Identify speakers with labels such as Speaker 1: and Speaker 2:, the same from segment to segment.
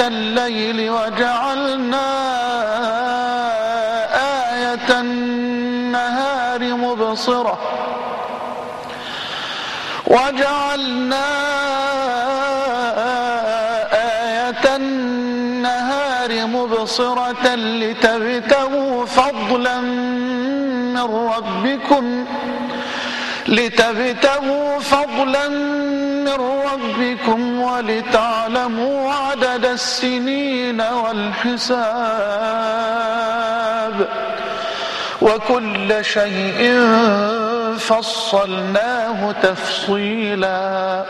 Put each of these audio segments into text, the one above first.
Speaker 1: الليل وجعلنا آية النهار مبصرة. وجعلنا آية النهار مبصرة لتبتغوا فضلا من ربكم لتبتغوا فضلا ربكم ولتعلموا عدد السنين والحساب وكل شيء فصلناه تفصيلا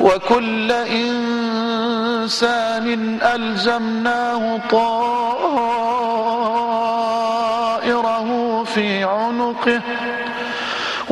Speaker 1: وكل إنسان ألزمناه طائره في عنقه